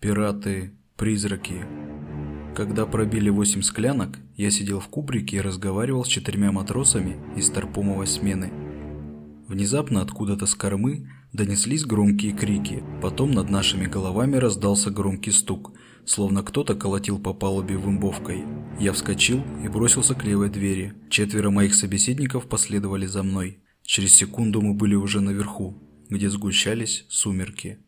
пираты, призраки. Когда пробили восемь склянок, я сидел в кубрике и разговаривал с четырьмя матросами из торпомовой смены. Внезапно откуда-то с кормы донеслись громкие крики, потом над нашими головами раздался громкий стук, словно кто-то колотил по палубе вымбовкой. Я вскочил и бросился к левой двери. Четверо моих собеседников последовали за мной. Через секунду мы были уже наверху, где сгущались сумерки.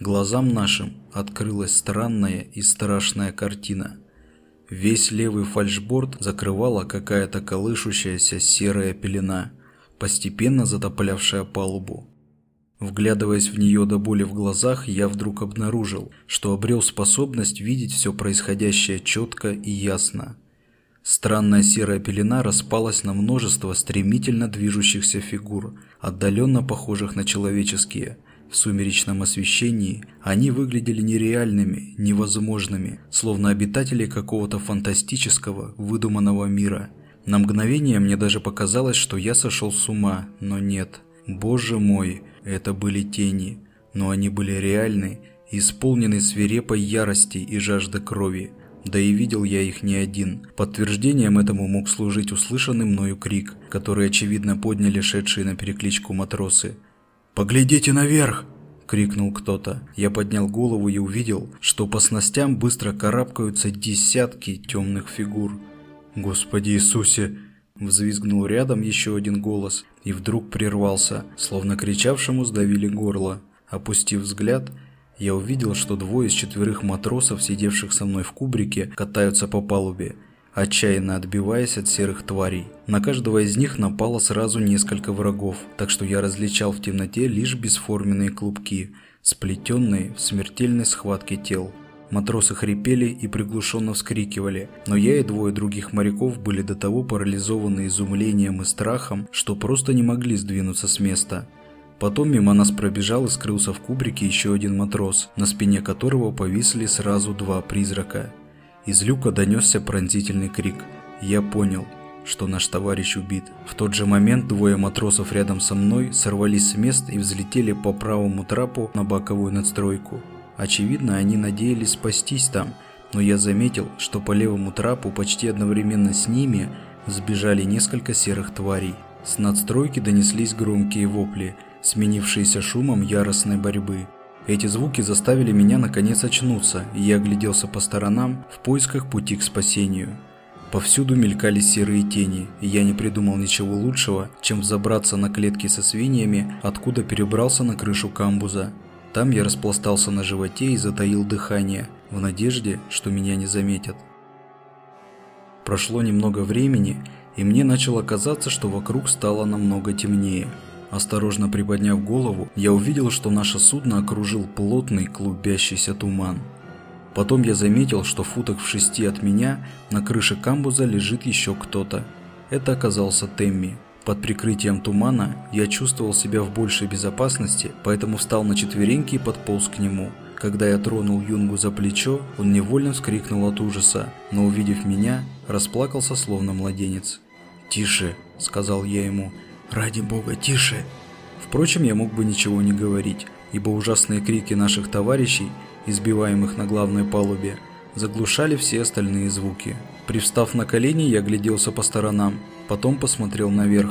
Глазам нашим открылась странная и страшная картина. Весь левый фальшборд закрывала какая-то колышущаяся серая пелена, постепенно затоплявшая палубу. Вглядываясь в нее до боли в глазах, я вдруг обнаружил, что обрел способность видеть все происходящее четко и ясно. Странная серая пелена распалась на множество стремительно движущихся фигур, отдаленно похожих на человеческие – в сумеречном освещении они выглядели нереальными, невозможными, словно обитатели какого-то фантастического, выдуманного мира. На мгновение мне даже показалось, что я сошел с ума, но нет. Боже мой, это были тени, но они были реальны, исполнены свирепой ярости и жажды крови. Да и видел я их не один. Подтверждением этому мог служить услышанный мною крик, который очевидно подняли шедшие на перекличку матросы. «Поглядите наверх!» – крикнул кто-то. Я поднял голову и увидел, что по снастям быстро карабкаются десятки темных фигур. «Господи Иисусе!» – взвизгнул рядом еще один голос и вдруг прервался, словно кричавшему сдавили горло. Опустив взгляд, я увидел, что двое из четверых матросов, сидевших со мной в кубрике, катаются по палубе – отчаянно отбиваясь от серых тварей. На каждого из них напало сразу несколько врагов, так что я различал в темноте лишь бесформенные клубки, сплетенные в смертельной схватке тел. Матросы хрипели и приглушенно вскрикивали, но я и двое других моряков были до того парализованы изумлением и страхом, что просто не могли сдвинуться с места. Потом мимо нас пробежал и скрылся в кубрике еще один матрос, на спине которого повисли сразу два призрака. Из люка донесся пронзительный крик. Я понял, что наш товарищ убит. В тот же момент двое матросов рядом со мной сорвались с мест и взлетели по правому трапу на боковую надстройку. Очевидно, они надеялись спастись там, но я заметил, что по левому трапу почти одновременно с ними сбежали несколько серых тварей. С надстройки донеслись громкие вопли, сменившиеся шумом яростной борьбы. Эти звуки заставили меня наконец очнуться, и я огляделся по сторонам в поисках пути к спасению. Повсюду мелькали серые тени, и я не придумал ничего лучшего, чем взобраться на клетки со свиньями, откуда перебрался на крышу камбуза. Там я распластался на животе и затаил дыхание, в надежде, что меня не заметят. Прошло немного времени, и мне начало казаться, что вокруг стало намного темнее – Осторожно приподняв голову, я увидел, что наше судно окружил плотный клубящийся туман. Потом я заметил, что в футах в шести от меня на крыше камбуза лежит еще кто-то. Это оказался Темми. Под прикрытием тумана я чувствовал себя в большей безопасности, поэтому встал на четвереньки и подполз к нему. Когда я тронул Юнгу за плечо, он невольно вскрикнул от ужаса, но увидев меня, расплакался словно младенец. «Тише», — сказал я ему, — «Ради бога, тише!» Впрочем, я мог бы ничего не говорить, ибо ужасные крики наших товарищей, избиваемых на главной палубе, заглушали все остальные звуки. Привстав на колени, я гляделся по сторонам, потом посмотрел наверх.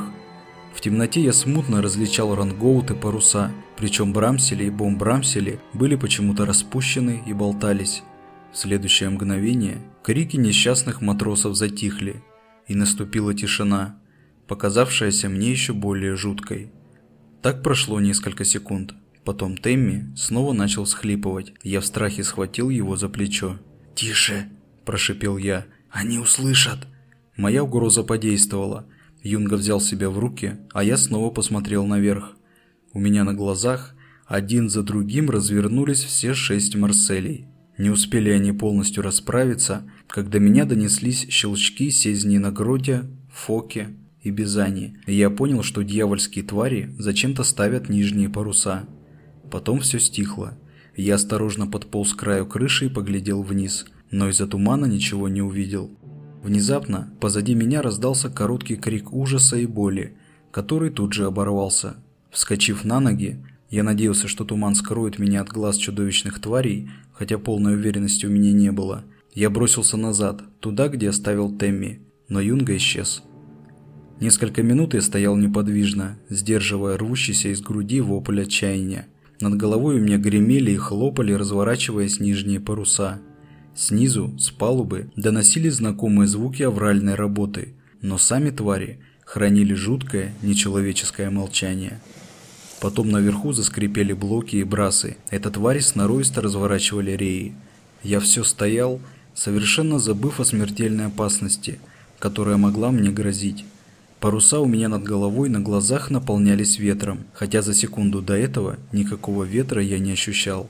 В темноте я смутно различал рангоут и паруса, причем брамсели и бомбрамсели были почему-то распущены и болтались. В следующее мгновение крики несчастных матросов затихли, и наступила тишина – показавшаяся мне еще более жуткой. Так прошло несколько секунд. Потом Тэмми снова начал схлипывать, я в страхе схватил его за плечо. «Тише!» – прошипел я. «Они услышат!» Моя угроза подействовала. Юнга взял себя в руки, а я снова посмотрел наверх. У меня на глазах один за другим развернулись все шесть Марселей. Не успели они полностью расправиться, когда меня донеслись щелчки сезни на гроте, фоке и Бизани, я понял, что дьявольские твари зачем-то ставят нижние паруса. Потом все стихло. Я осторожно подполз к краю крыши и поглядел вниз, но из-за тумана ничего не увидел. Внезапно позади меня раздался короткий крик ужаса и боли, который тут же оборвался. Вскочив на ноги, Я надеялся, что туман скроет меня от глаз чудовищных тварей, хотя полной уверенности у меня не было. Я бросился назад, туда, где оставил Темми, но Юнга исчез. Несколько минут я стоял неподвижно, сдерживая рвущийся из груди вопль отчаяния. Над головой у меня гремели и хлопали, разворачиваясь нижние паруса. Снизу, с палубы, доносились знакомые звуки авральной работы, но сами твари хранили жуткое, нечеловеческое молчание. Потом наверху заскрипели блоки и брасы. Это твари сноровисто разворачивали реи. Я все стоял, совершенно забыв о смертельной опасности, которая могла мне грозить. Паруса у меня над головой на глазах наполнялись ветром, хотя за секунду до этого никакого ветра я не ощущал.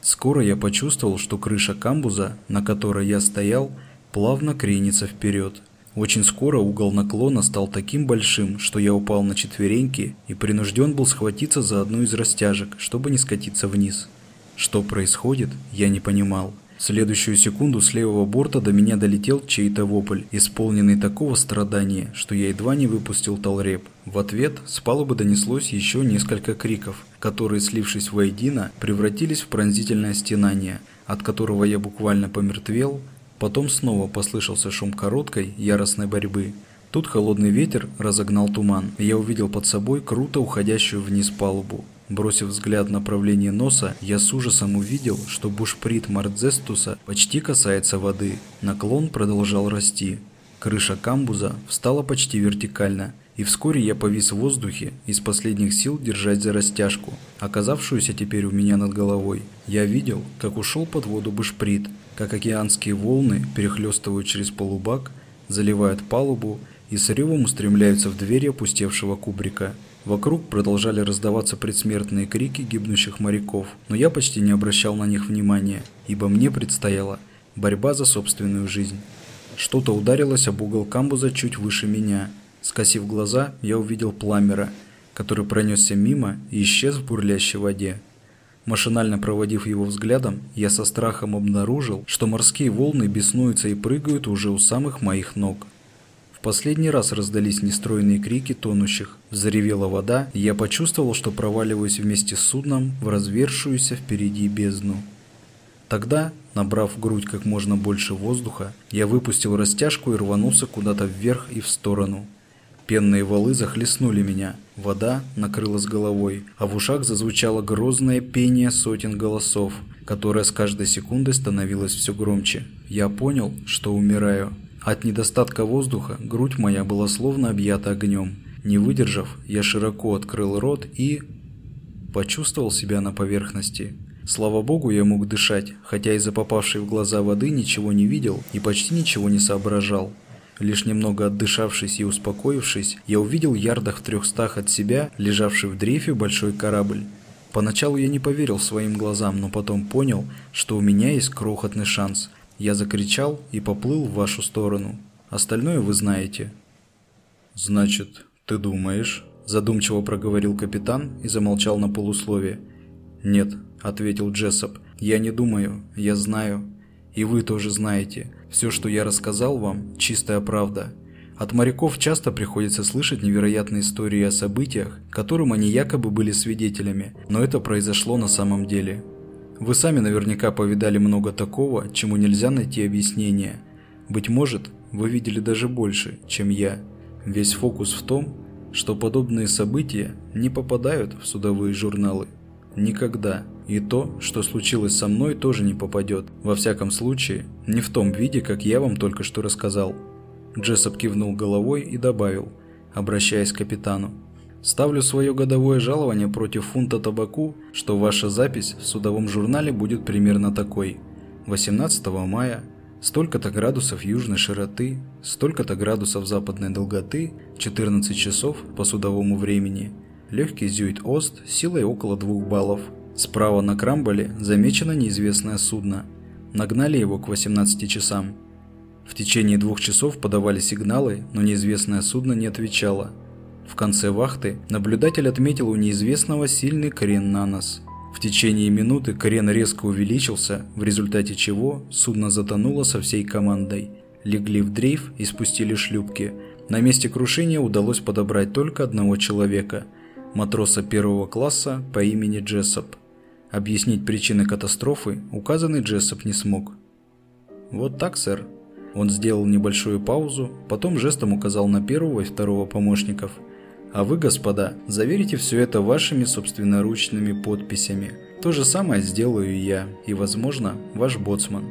Скоро я почувствовал, что крыша камбуза, на которой я стоял, плавно кренится вперед. Очень скоро угол наклона стал таким большим, что я упал на четвереньки и принужден был схватиться за одну из растяжек, чтобы не скатиться вниз. Что происходит, я не понимал. В следующую секунду с левого борта до меня долетел чей-то вопль, исполненный такого страдания, что я едва не выпустил толреп. В ответ с палубы донеслось еще несколько криков, которые, слившись воедино, превратились в пронзительное стенание, от которого я буквально помертвел. Потом снова послышался шум короткой, яростной борьбы. Тут холодный ветер разогнал туман, и я увидел под собой круто уходящую вниз палубу. Бросив взгляд в направление носа, я с ужасом увидел, что бушприт Мардзестуса почти касается воды. Наклон продолжал расти. Крыша камбуза встала почти вертикально, и вскоре я повис в воздухе, из последних сил держать за растяжку, оказавшуюся теперь у меня над головой. Я видел, как ушел под воду бушприт, как океанские волны перехлестывают через полубак, заливают палубу и с ревом устремляются в двери опустевшего кубрика. Вокруг продолжали раздаваться предсмертные крики гибнущих моряков, но я почти не обращал на них внимания, ибо мне предстояла борьба за собственную жизнь. Что-то ударилось об угол камбуза чуть выше меня. Скосив глаза, я увидел пламера, который пронесся мимо и исчез в бурлящей воде. Машинально проводив его взглядом, я со страхом обнаружил, что морские волны беснуются и прыгают уже у самых моих ног последний раз раздались нестройные крики тонущих. Заревела вода, и я почувствовал, что проваливаюсь вместе с судном в развершуюся впереди бездну. Тогда, набрав в грудь как можно больше воздуха, я выпустил растяжку и рванулся куда-то вверх и в сторону. Пенные валы захлестнули меня, вода накрылась головой, а в ушах зазвучало грозное пение сотен голосов, которое с каждой секундой становилось все громче. Я понял, что умираю. От недостатка воздуха грудь моя была словно объята огнем. Не выдержав, я широко открыл рот и... почувствовал себя на поверхности. Слава богу, я мог дышать, хотя из-за попавшей в глаза воды ничего не видел и почти ничего не соображал. Лишь немного отдышавшись и успокоившись, я увидел ярдах в трехстах от себя, лежавший в дрейфе большой корабль. Поначалу я не поверил своим глазам, но потом понял, что у меня есть крохотный шанс. Я закричал и поплыл в вашу сторону. Остальное вы знаете. Значит, ты думаешь? Задумчиво проговорил капитан и замолчал на полуслове. Нет, ответил Джессоп. Я не думаю, я знаю. И вы тоже знаете. Все, что я рассказал вам, чистая правда. От моряков часто приходится слышать невероятные истории о событиях, которым они якобы были свидетелями, но это произошло на самом деле. Вы сами наверняка повидали много такого, чему нельзя найти объяснение. Быть может, вы видели даже больше, чем я. Весь фокус в том, что подобные события не попадают в судовые журналы. Никогда. И то, что случилось со мной, тоже не попадет. Во всяком случае, не в том виде, как я вам только что рассказал. Джессоп кивнул головой и добавил, обращаясь к капитану. Ставлю свое годовое жалование против фунта табаку, что ваша запись в судовом журнале будет примерно такой. 18 мая, столько-то градусов южной широты, столько-то градусов западной долготы, 14 часов по судовому времени. Легкий зюит-ост силой около 2 баллов. Справа на Крамболе замечено неизвестное судно. Нагнали его к 18 часам. В течение двух часов подавали сигналы, но неизвестное судно не отвечало – в конце вахты наблюдатель отметил у неизвестного сильный крен на нос. В течение минуты крен резко увеличился, в результате чего судно затонуло со всей командой. Легли в дрейф и спустили шлюпки. На месте крушения удалось подобрать только одного человека. матроса первого класса по имени Джессоп. Объяснить причины катастрофы указанный Джессоп не смог. «Вот так, сэр». Он сделал небольшую паузу, потом жестом указал на первого и второго помощников. «А вы, господа, заверите все это вашими собственноручными подписями. То же самое сделаю и я, и, возможно, ваш боцман».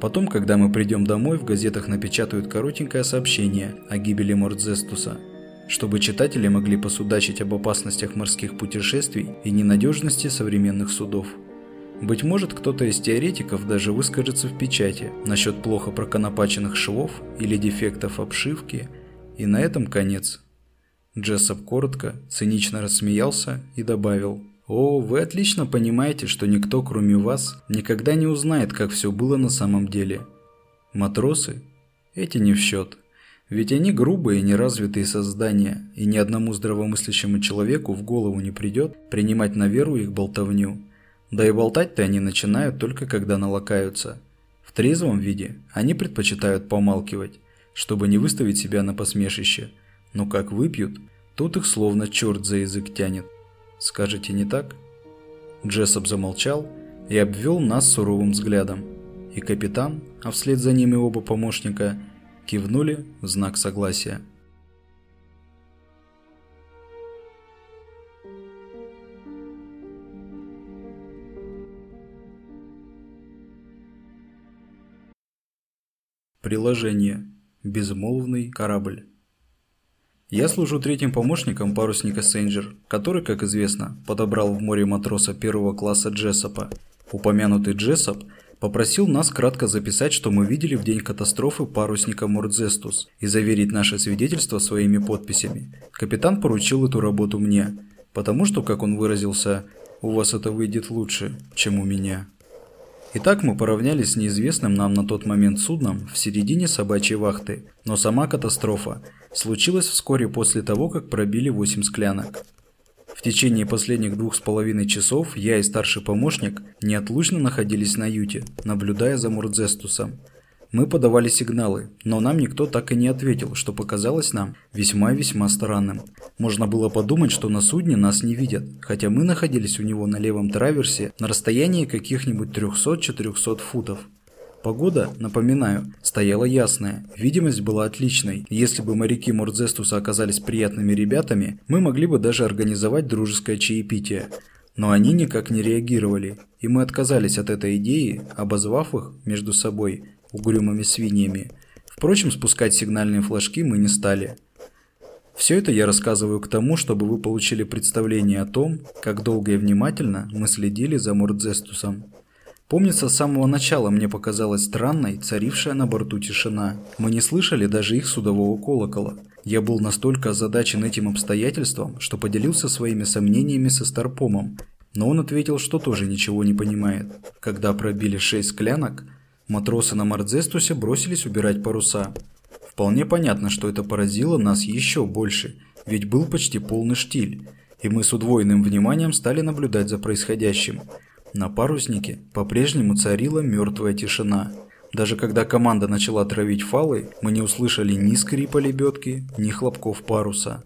Потом, когда мы придем домой, в газетах напечатают коротенькое сообщение о гибели Мордзестуса, чтобы читатели могли посудачить об опасностях морских путешествий и ненадежности современных судов. Быть может, кто-то из теоретиков даже выскажется в печати насчет плохо проконопаченных швов или дефектов обшивки, и на этом конец. Джессоп коротко, цинично рассмеялся и добавил – о, вы отлично понимаете, что никто, кроме вас, никогда не узнает, как все было на самом деле. Матросы? Эти не в счет. Ведь они грубые, неразвитые создания, и ни одному здравомыслящему человеку в голову не придет принимать на веру их болтовню. Да и болтать-то они начинают только когда налакаются. В трезвом виде они предпочитают помалкивать, чтобы не выставить себя на посмешище. Но как выпьют, тут их словно черт за язык тянет. Скажете, не так? Джессоп замолчал и обвел нас суровым взглядом. И капитан, а вслед за ним и оба помощника, кивнули в знак согласия. Приложение. Безмолвный корабль. Я служу третьим помощником парусника Сенджер, который, как известно, подобрал в море матроса первого класса Джессопа. Упомянутый Джессоп попросил нас кратко записать, что мы видели в день катастрофы парусника Мордзестус и заверить наше свидетельство своими подписями. Капитан поручил эту работу мне, потому что, как он выразился, «у вас это выйдет лучше, чем у меня». Итак, мы поравнялись с неизвестным нам на тот момент судном в середине собачьей вахты, но сама катастрофа случилась вскоре после того, как пробили 8 склянок. В течение последних двух с половиной часов я и старший помощник неотлучно находились на юте, наблюдая за Мурдзестусом – мы подавали сигналы, но нам никто так и не ответил, что показалось нам весьма-весьма странным. Можно было подумать, что на судне нас не видят, хотя мы находились у него на левом траверсе на расстоянии каких-нибудь 300-400 футов. Погода, напоминаю, стояла ясная, видимость была отличной. Если бы моряки Мордзестуса оказались приятными ребятами, мы могли бы даже организовать дружеское чаепитие. Но они никак не реагировали, и мы отказались от этой идеи, обозвав их между собой – угрюмыми свиньями. Впрочем, спускать сигнальные флажки мы не стали. Все это я рассказываю к тому, чтобы вы получили представление о том, как долго и внимательно мы следили за Мордзестусом. Помнится, с самого начала мне показалась странной царившая на борту тишина. Мы не слышали даже их судового колокола. Я был настолько озадачен этим обстоятельством, что поделился своими сомнениями со Старпомом, но он ответил, что тоже ничего не понимает. Когда пробили шесть склянок, Матросы на Мардзестусе бросились убирать паруса. Вполне понятно, что это поразило нас еще больше, ведь был почти полный штиль, и мы с удвоенным вниманием стали наблюдать за происходящим. На паруснике по-прежнему царила мертвая тишина. Даже когда команда начала травить фалы, мы не услышали ни скрипа лебедки, ни хлопков паруса.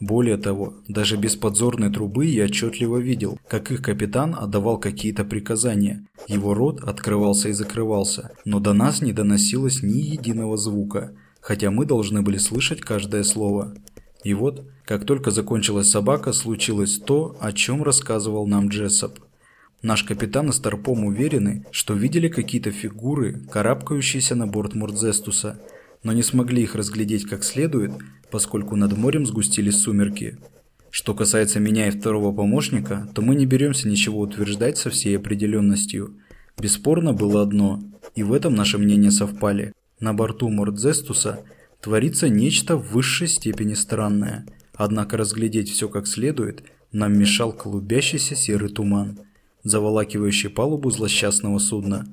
Более того, даже без подзорной трубы я отчетливо видел, как их капитан отдавал какие-то приказания. Его рот открывался и закрывался, но до нас не доносилось ни единого звука, хотя мы должны были слышать каждое слово. И вот, как только закончилась собака, случилось то, о чем рассказывал нам Джессоп. Наш капитан и Старпом уверены, что видели какие-то фигуры, карабкающиеся на борт Мурдзестуса, но не смогли их разглядеть как следует, поскольку над морем сгустились сумерки. Что касается меня и второго помощника, то мы не беремся ничего утверждать со всей определенностью. Бесспорно было одно, и в этом наши мнения совпали. На борту Мордзестуса творится нечто в высшей степени странное. Однако разглядеть все как следует нам мешал клубящийся серый туман, заволакивающий палубу злосчастного судна.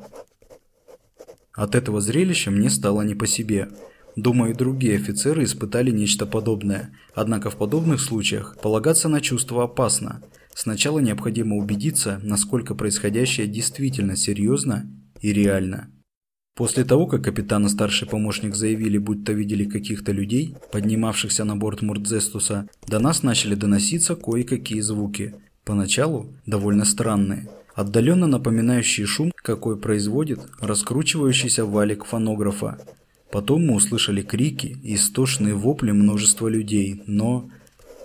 От этого зрелища мне стало не по себе – Думаю, другие офицеры испытали нечто подобное. Однако в подобных случаях полагаться на чувства опасно. Сначала необходимо убедиться, насколько происходящее действительно серьезно и реально. После того, как капитан и старший помощник заявили, будто видели каких-то людей, поднимавшихся на борт Мурдзестуса, до нас начали доноситься кое-какие звуки. Поначалу довольно странные, отдаленно напоминающие шум, какой производит раскручивающийся валик фонографа. Потом мы услышали крики и истошные вопли множества людей, но,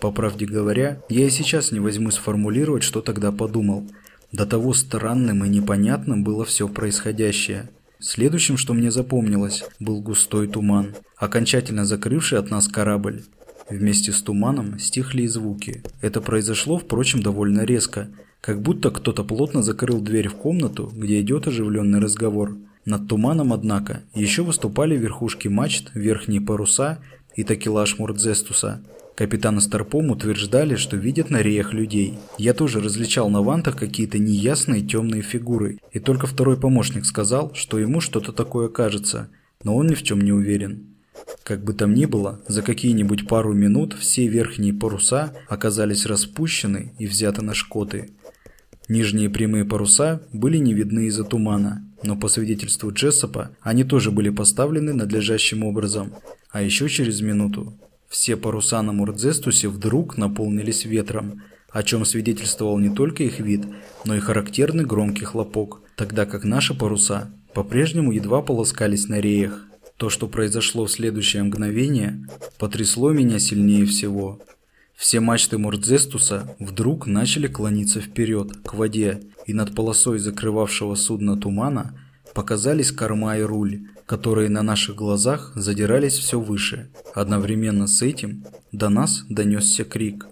по правде говоря, я и сейчас не возьму сформулировать, что тогда подумал. До того странным и непонятным было все происходящее – Следующим, что мне запомнилось, был густой туман, окончательно закрывший от нас корабль. Вместе с туманом стихли и звуки. Это произошло, впрочем, довольно резко, как будто кто-то плотно закрыл дверь в комнату, где идет оживленный разговор. Над туманом, однако, еще выступали верхушки мачт, верхние паруса и такелаж Мурдзестуса – Капитан Старпом утверждали, что видят на реях людей. Я тоже различал на вантах какие-то неясные темные фигуры, и только второй помощник сказал, что ему что-то такое кажется, но он ни в чем не уверен. Как бы там ни было, за какие-нибудь пару минут все верхние паруса оказались распущены и взяты на шкоты. Нижние прямые паруса были не видны из-за тумана, но по свидетельству Джессопа они тоже были поставлены надлежащим образом. А еще через минуту все паруса на Мурдзестусе вдруг наполнились ветром, о чем свидетельствовал не только их вид, но и характерный громкий хлопок, тогда как наши паруса по-прежнему едва полоскались на реях. То, что произошло в следующее мгновение, потрясло меня сильнее всего. Все мачты Мурдзестуса вдруг начали клониться вперед, к воде, и над полосой закрывавшего судно тумана показались корма и руль, которые на наших глазах задирались все выше. Одновременно с этим до нас донесся крик.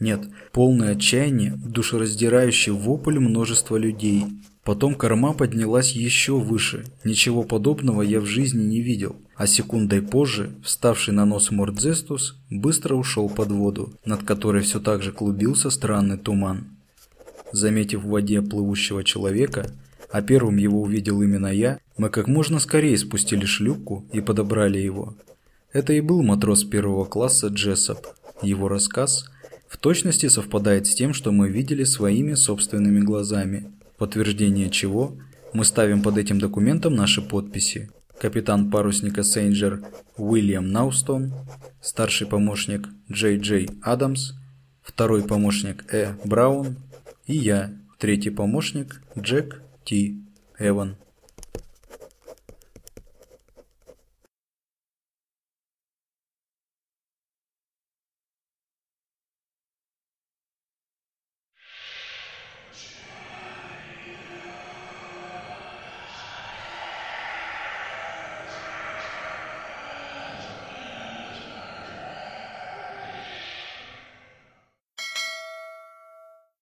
Нет, полное отчаяние, душераздирающий вопль множества людей. Потом корма поднялась еще выше. Ничего подобного я в жизни не видел. А секундой позже, вставший на нос Мордзестус, быстро ушел под воду, над которой все так же клубился странный туман. Заметив в воде плывущего человека, а первым его увидел именно я, мы как можно скорее спустили шлюпку и подобрали его. Это и был матрос первого класса Джессоп. Его рассказ в точности совпадает с тем, что мы видели своими собственными глазами, подтверждение чего мы ставим под этим документом наши подписи. Капитан парусника Сейнджер Уильям Наустон, старший помощник Джей Джей Адамс, второй помощник Э. Браун и я, третий помощник Джек Т. Эван.